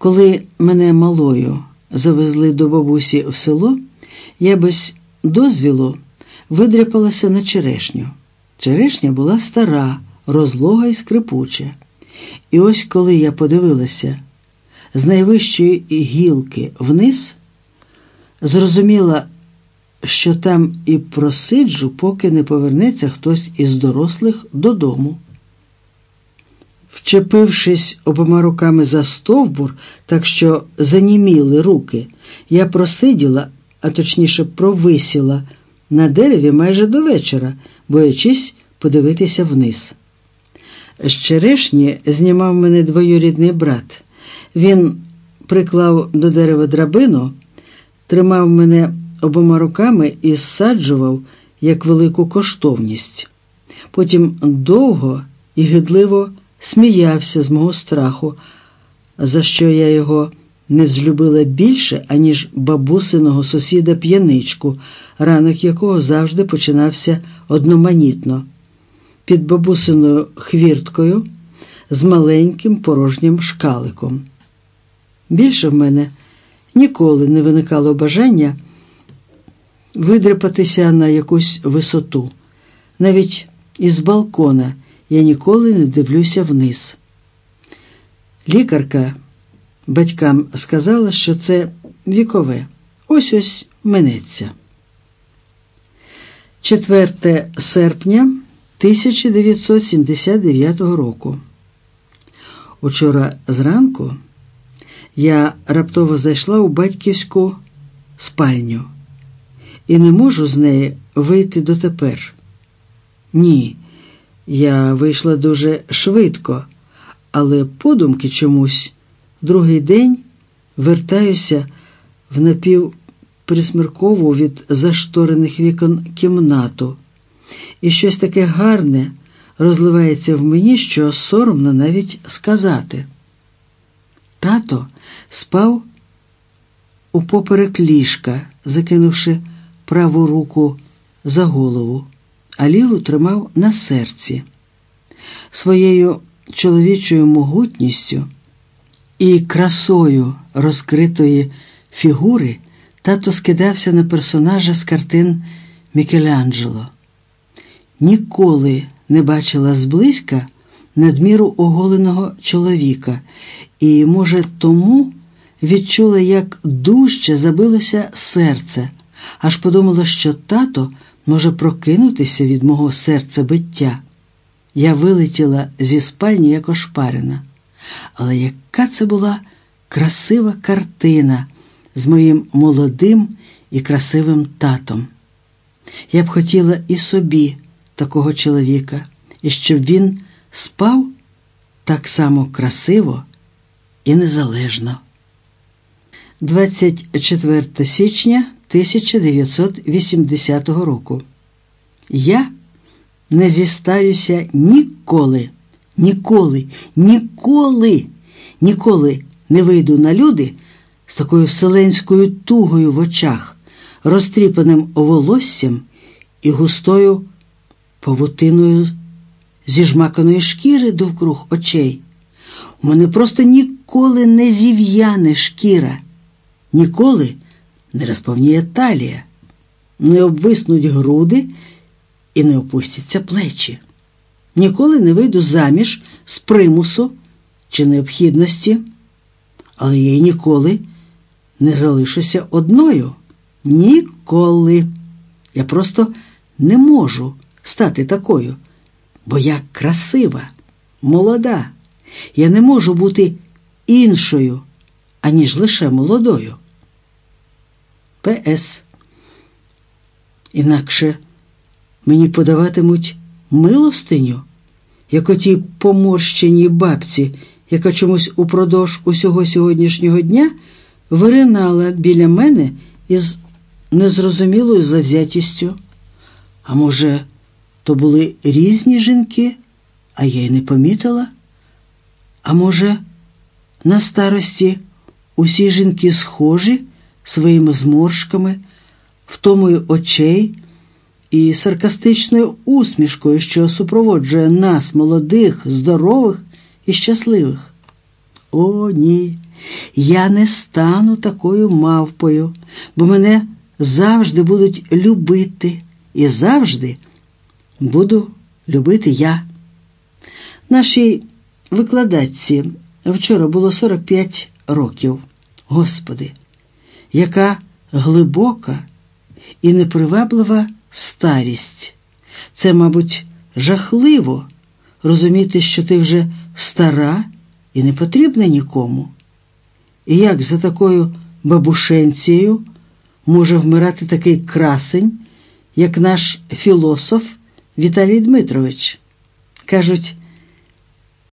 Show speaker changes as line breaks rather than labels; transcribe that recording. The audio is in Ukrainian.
Коли мене малою завезли до бабусі в село, я без дозвілу видряпалася на черешню. Черешня була стара, розлога і скрипуча. І ось коли я подивилася з найвищої гілки вниз, зрозуміла, що там і просиджу, поки не повернеться хтось із дорослих додому. Вчепившись обома руками за стовбур, так що заніміли руки, я просиділа, а точніше провисіла на дереві майже до вечора, боячись подивитися вниз. З черешні знімав мене двоюрідний брат. Він приклав до дерева драбину, тримав мене обома руками і зсаджував як велику коштовність. Потім довго і гидливо сміявся з мого страху, за що я його не взлюбила більше, аніж бабусиного сусіда п'яничку, ранок якого завжди починався одноманітно, під бабусиною хвірткою з маленьким порожнім шкаликом. Більше в мене ніколи не виникало бажання видряпатися на якусь висоту. Навіть із балкона я ніколи не дивлюся вниз. Лікарка батькам сказала, що це вікове. Ось ось минеться. 4 серпня 1979 року. Учора зранку я раптово зайшла у батьківську спальню і не можу з неї вийти дотепер. Ні, я вийшла дуже швидко, але подумки чомусь. Другий день вертаюся в напівприсмиркову від зашторених вікон кімнату, і щось таке гарне розливається в мені, що соромно навіть сказати. Тато спав упоперек ліжка, закинувши праву руку за голову, а ліву тримав на серці. Своєю чоловічою могутністю і красою розкритої фігури тато скидався на персонажа з картин Мікеланджело. Ніколи не бачила зблизька надміру оголеного чоловіка, і, може, тому відчула, як дужче забилося серце, аж подумала, що тато може прокинутися від мого серця биття. Я вилетіла зі спальні як ошпарена. Але яка це була красива картина з моїм молодим і красивим татом. Я б хотіла і собі такого чоловіка, і щоб він спав так само красиво і незалежно. 24 січня 1980 року. Я не зістаюся ніколи, ніколи, ніколи, ніколи не вийду на люди з такою вселенською тугою в очах, розтріпаним волоссям і густою павутиною зіжмаканої шкіри довкруг очей. У мене просто ніколи не зів'яне шкіра, ніколи не розповніє талія, не обвиснуть груди і не опустяться плечі. Ніколи не вийду заміж з примусу чи необхідності, але я й ніколи не залишуся одною. Ніколи. Я просто не можу стати такою, бо я красива, молода. Я не можу бути іншою, аніж лише молодою. П.С. Інакше мені подаватимуть милостиню, як отій поморщеній бабці, яка чомусь упродовж усього сьогоднішнього дня виринала біля мене із незрозумілою завзятістю. А може, то були різні жінки, а я й не помітила? А може, на старості усі жінки схожі своїми зморшками, втомою очей і саркастичною усмішкою, що супроводжує нас, молодих, здорових і щасливих. О, ні, Я не стану такою мавпою, бо мене завжди будуть любити і завжди буду любити я. Нашій викладачці вчора було 45 років. Господи, яка глибока і неприваблива старість. Це, мабуть, жахливо розуміти, що ти вже стара і не потрібна нікому. І як за такою бабушенцією може вмирати такий красень, як наш філософ Віталій Дмитрович? Кажуть,